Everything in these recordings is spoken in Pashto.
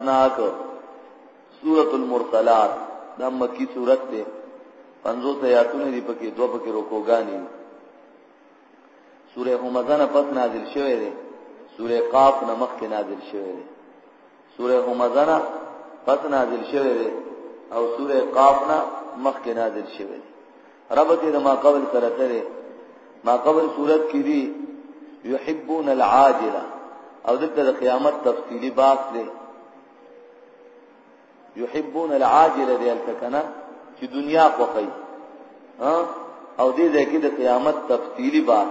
ناک سورۃ المرسلات دا مکی سورۃ ده 50 آیاتونه دی پکې دوه پکې رکوګانی سورہ همزه نه پس نازل شوه ده سورہ قاف نه مخکې نازل شوه ده سورہ همزه نه پس نازل شوه ده او سورہ قاف نه مخکې نازل شوه ده ربط د ما قبل سره سره ما قبل صورت کې دي يحبون العاجله او دلته د قیامت تفصیلی باس دی يحبون العاجله دی التکنا چې دنیا خوخی او دې ځکه د قیامت تفصیلی باس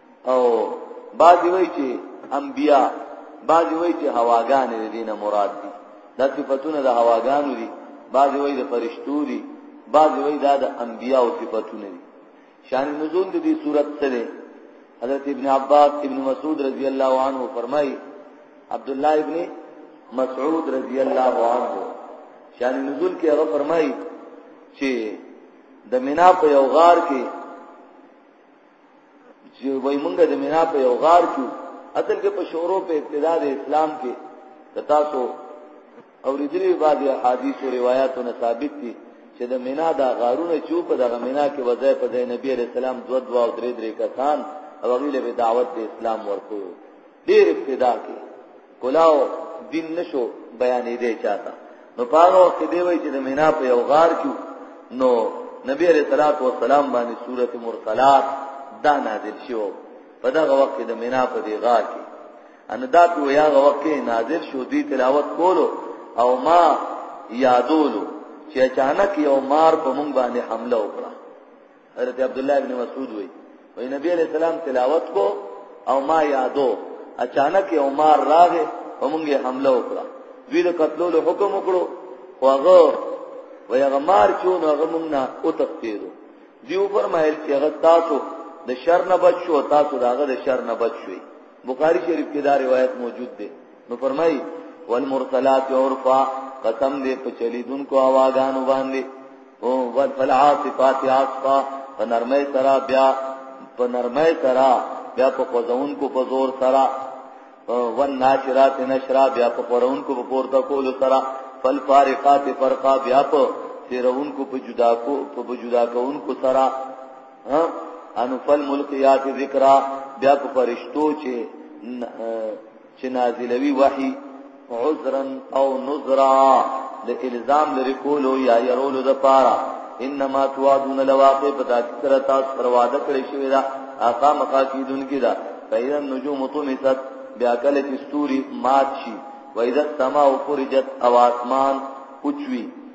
او بعضی وای چې انبیا بعضی وای چې هواګان دې دینه مراد دي دا صفاتونه د هواګانو دي بعضی وای د فرشتو دي بعضی وای دا د انبیا او صفاتونه دي شان نزول د دې صورت سره حضرت ابن عباس ابن مسعود رضی الله عنه فرمایي عبد الله ابن مسعود رضی الله عنه شان نزول کې هغه فرمایي چې د مینا په یو غار کې چې وای مونږ د مینا په یو غار کې اصل کې په شورو په ابتدا د اسلام کې تاسو او ردری بعد احادیث او روایتونه ثابت دي چې د مینا دا غارونه چې په دغه مینا کې وځي په ځای نبی عليه السلام دو دوا او درې درې کسان او غیله به دعوت د اسلام ورکو ډیر ابتدا کې کلاو دین نشو بیانې دی چاته نو پاغه وخت دی وای چې د مینا په یو غار کې نو نبی علیہ الصلوۃ والسلام باندې سورته مرسلات دا نازل شو په دغه وخت د مینا په دی غار کې ان دا په یا وخت کې نازل شو دی تلاوت کولو او ما یادولو چې اچانک یو مار په مونږ باندې حمله وکړه حضرت عبد الله ابن مسعود وی وی نبی علیہ السلام تلاوت کو او ما یادو اچانک عمر راغه ومنګه حمله وکړه دوی د قتلول حکم وکړو واغه وی هغه مار چون هغه مونږ نه او تختیرو دیو فرمایل چې هغه تاسو د شر نه بچو تاسو داغه د شر نه بچوي بخاری شریف کې دا روایت موجود دی نو فرمایي والمرسلات عرفا قسم دې په چلیدون کو اواګانو باندې او والفلعاصفات عصفا په نرمۍ سره بیا په نرمۍ سره بیا په قزون کو په زور سره والناشرات نشرا بیا په قرون کو په پورته کول سره فالفارقات فرقا بیا په تیرون کو په جدا کو په جدا کون کو سره ها ان فل ملقیات ذکر بیا په فرشتو چې چې نازلوي وحي عذرا او نذرا د الزام لري کولو یا يرولو د پاره انما توعدون لواقع پتا سره تاسو پر وعده کړی شوی دا آقا مقاصدون کی دا فإذا النجوم طمست بیا کله چې ستوري مات شي وإذا السماء فرجت او آسمان اوچوي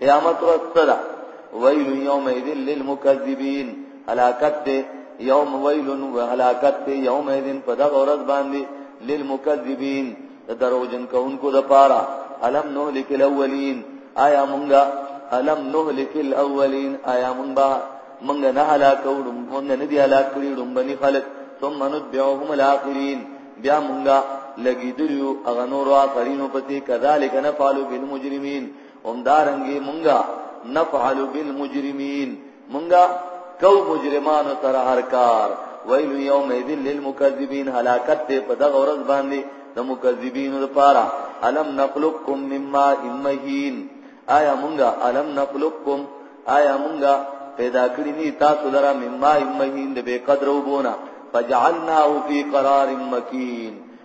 قیامت ورځ څه ده ویل یومئذ للمکذبین هلاکت دی یوم ویل و هلاکت دی یومئذ په دغه ورځ باندې للمکذبین د دروژن کوونکو د پاره الم نهلک الاولین آیا مونږه الم نهلک الاولین آیا مونږه مونږ نه هلاکو مونږ نه دی هلاک کړی ډومبني خلک ثم نتبعهم الاخرین بیا مونږه لګیدلو اغه نور اخرینو پسې کذالک نفعل بالمجرمین همدارنګه مونږه نفعل بالمجرمین مونږه کو مجرمانو سره هر کار ویل یوم اذن للمکذبین هلاکت ته په دغه ورځ باندې د مکذبینو لپاره الم نخلقکم مما امهین آیا مونږه الم نخلقکم آیا مونږه پیدا کړی نی تاسو لره مما امهین د بے قدر وبونه فجعلناه فی قرار مکین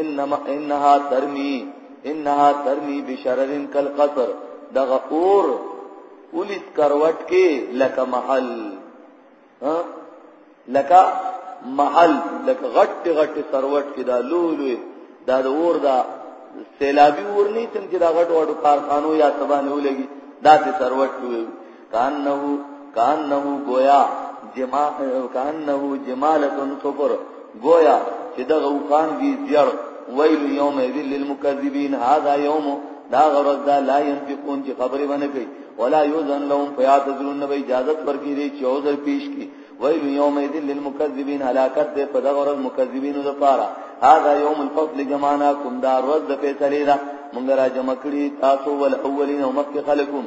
انما انها ترمي انها ترمي بشررن کل قصر دغه اور پولیس کروټ کې لکه محل ها لکه محل لکه غټ غټ سروټ کې دا لولوي دا د اور دا سیلابي اور نه تم چې دا غټ وړو کارخانو یا سبا نه ولګي دا ته سروټ وي کانه کانه گویا جما کانه جمالتن صفر گویا چې دغه وکان دي زیړ ویل یوم ذل للمکذبین هاذا یوم دا غرض دا لا ينفقون چې خبرې باندې کوي ولا یوزن لهم فیات ذلون نبی اجازه ورکړي دي چې عذر پیش کړي ویل یوم ذل للمکذبین هلاکت دې په دغه ورځ مکذبینو لپاره هاذا یوم الفصل جمعنا کوم دا ورځ د فیصله ده مونږ را جمع کړی تاسو ول اولین او مکه خلقون